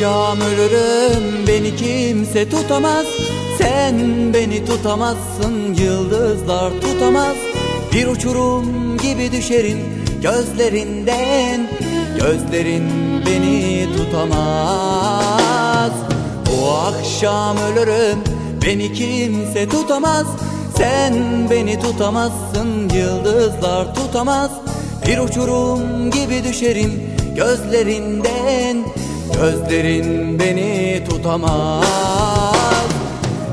akşam ölürüm beni kimse tutamaz. Sen beni tutamazsın yıldızlar tutamaz. Bir uçurum gibi düşerim gözlerinden. Gözlerin beni tutamaz. Bu akşam ölürüm beni kimse tutamaz. Sen beni tutamazsın yıldızlar tutamaz. Bir uçurum gibi düşerim gözlerinden Gözlerin beni tutamaz.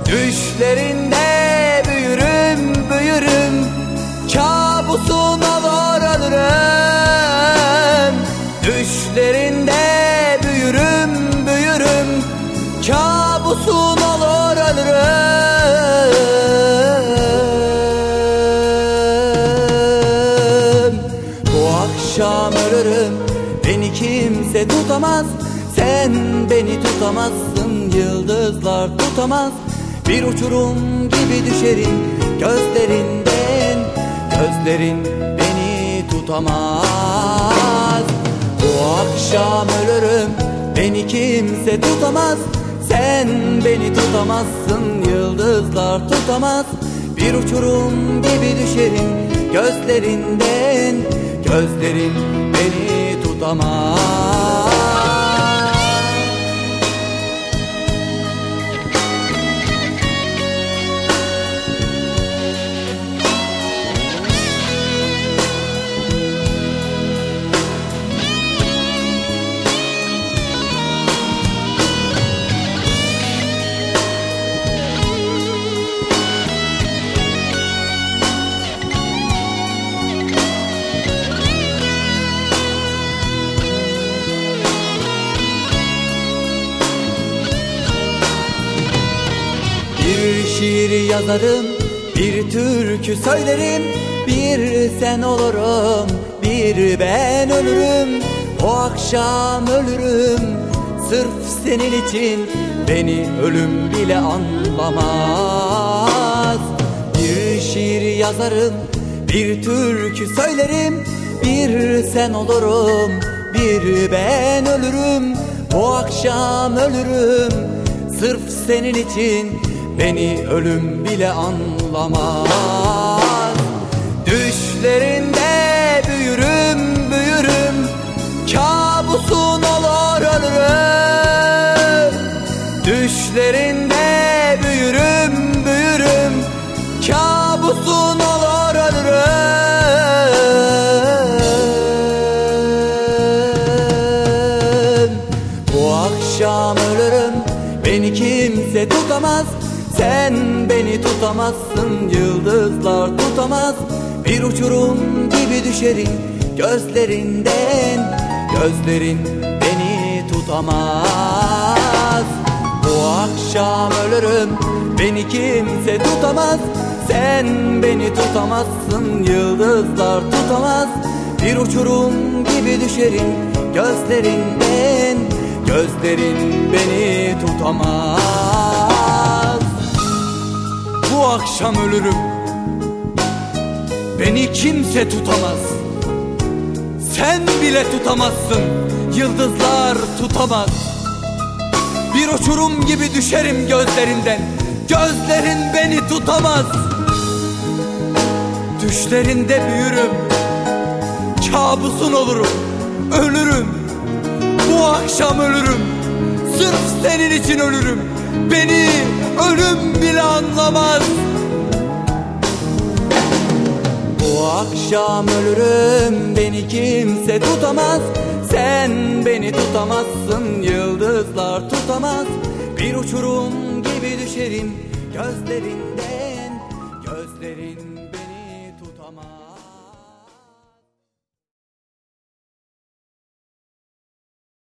Düşlerinde büyürüm büyürüm. Kabusuna varalırım Düşlerinde büyürüm büyürüm. Kabusun olur ölürüm Bu akşam ölürüm. Beni kimse tutamaz Sen beni tutamazsın Yıldızlar tutamaz. Bir uçurum gibi düşerim Gözlerinden. Gözlerin beni tutamaz. Bu akşam ölürüm Beni kimse tutamaz. Sen beni tutamazsın Yıldızlar tutamaz. Bir uçurum gibi düşerim Gözlerinden. Gözlerin beni tutamaz şiir yazarım, bir türkü söylerim Bir sen olurum, bir ben ölürüm. O akşam ölürüm, sırf senin için Beni ölüm bile anlamaz. Bir şiir yazarım, bir türkü söylerim Bir sen olurum, bir ben ölürüm. O akşam ölürüm, sırf senin için Beni ölüm bile anlamaz. Düşlerinde büyürüm büyürüm. Kabusun olur ölürüm Düşlerinde büyürüm büyürüm. Kabusun olur ölürüm akşam ölürüm. Beni kimse tutamaz Sen beni tutamazsın Yıldızlar tutamaz. Bir uçurum gibi düşerim Gözlerinden. Gözlerin beni tutamaz. Bu akşam ölürüm Beni kimse tutamaz. Sen beni tutamazsın Yıldızlar tutamaz. Bir uçurum gibi düşerim Gözlerinden. Gözlerin beni tutamaz Bu akşam ölürüm. Beni kimse tutamaz. Sen bile tutamazsın. Yıldızlar tutamaz. Bir uçurum gibi düşerim gözlerinden. Gözlerin beni tutamaz. Düşlerinde büyürüm. Kabusun olurum. Ölürüm. Bu akşam ölürüm. Sırf senin için ölürüm Beni ölüm bile anlamaz. Bu akşam ölürüm Beni kimse tutamaz. Sen beni tutamazsın Yıldızlar tutamaz. Bir uçurum gibi düşerim Gözlerinden Gözlerin beni tutamaz